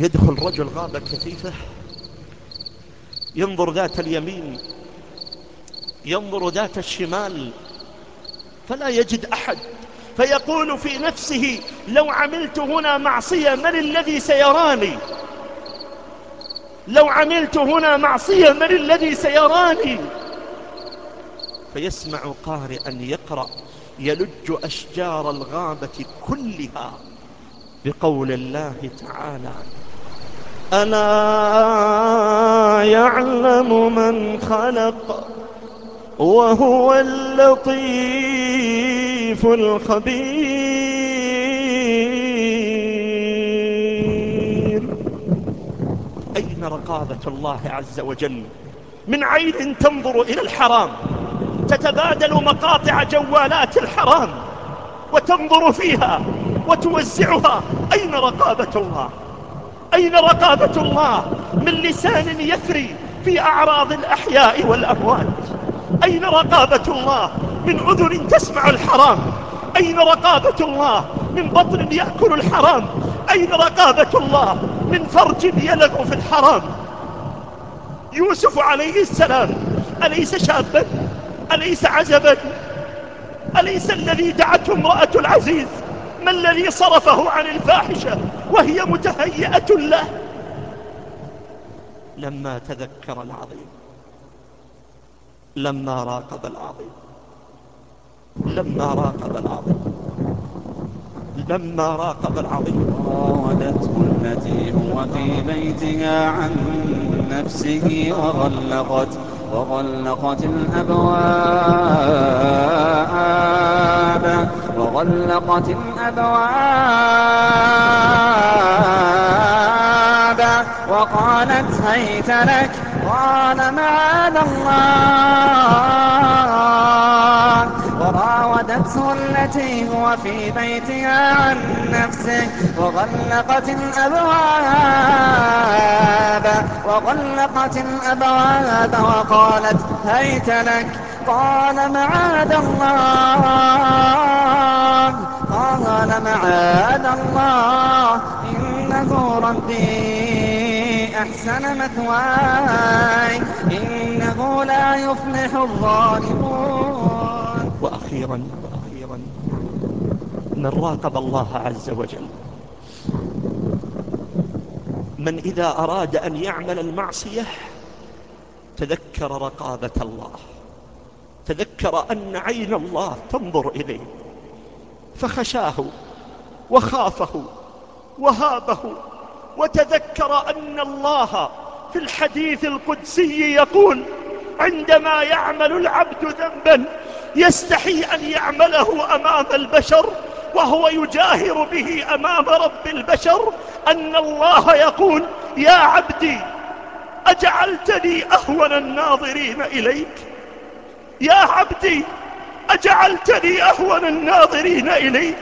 يدخل رجل غابة كثيفة ينظر ذات اليمين ينظر ذات الشمال فلا يجد أحد فيقول في نفسه لو عملت هنا معصية من الذي سيراني؟ لو عملت هنا معصية من الذي سيراني؟ فيسمع قارئا يقرأ يلج أشجار الغابة كلها بقول الله تعالى. ألا يعلم من خلق وهو اللطيف الخبير. أين رقابة الله عز وجل؟ من عين تنظر إلى الحرام تتبادل مقاطع جوالات الحرام وتنظر فيها وتوزعها. أين رقابة الله؟ أين رقابة الله من لسان يثري في أعراض الأحياء والأموات؟ أين رقابة الله من أذن تسمع الحرام؟ أين رقابة الله من بطن يأكل الحرام؟ أين رقابة الله من فرج يلغ في الحرام؟ يوسف عليه السلام أليس شابا؟ أليس عزبا أليس الذي دعته امرأة العزيز؟ ما الذي صرفه عن الفاحشة؟ وهي متهيئة له. لما تذكر العظيم لما راقب العظيم لما راقب العظيم لما راقب العظيم. راودته التي هو في بيتها عن نفسه وغلقت وغلقت الأبواب وغلقت الأبواب. وقالت هيت لك قال معاذ الله. وراودته التي هو في بيتها عن نفسه وغلقت الأبواب وغلقت الأبواب وقالت هيت لك قال معاذ الله. قال معاذ الله إنه ربي. أحسن مثواي. إنه لا يفلح الظالمون. وأخيرا وأخيرا من راقب الله عز وجل. من إذا أراد أن يعمل المعصية تذكر رقابة الله. تذكر أن عين الله تنظر إليه. فخشاه وخافه وهابه. وتذكر أن الله في الحديث القدسي يقول عندما يعمل العبد ذنبا يستحي أن يعمله أمام البشر وهو يجاهر به أمام رب البشر أن الله يقول يا عبدي أجعلتني أهون الناظرين إليك؟ يا عبدي أجعلتني أهون الناظرين إليك؟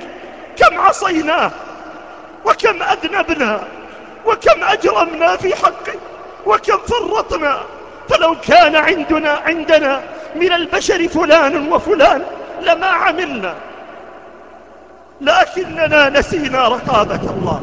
كم عصينا وكم أذنبنا وكم أجرمنا في حقك وكم فرطنا فلو كان عندنا عندنا من البشر فلان وفلان لما عملنا. لكننا نسينا رقابة الله.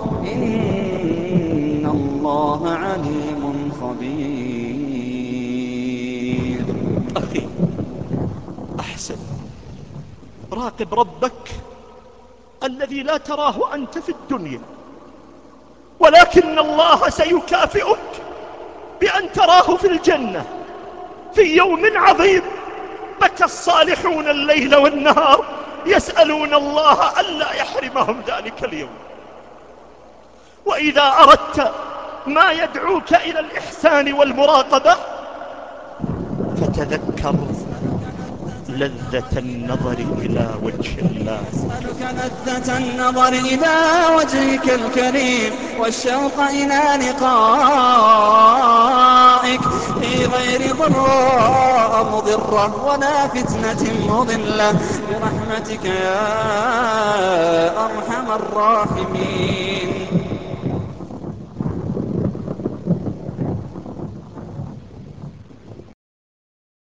راقب ربك الذي لا تراه أنت في الدنيا. ولكن الله سيكافئك بأن تراه في الجنة في يوم عظيم. بكى الصالحون الليل والنهار يسألون الله ألا يحرمهم ذلك اليوم؟ وإذا أردت ما يدعوك إلى الإحسان والمراقبة فتذكر لذة النظر إلى وجه الله. أسألك لذة النظر إلى وجهك الكريم والشوق إلى لقائك. في غير ضراء مضرة ولا فتنة مضلة. برحمتك يا أرحم الراحمين.